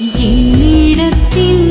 என்னிடத்தில்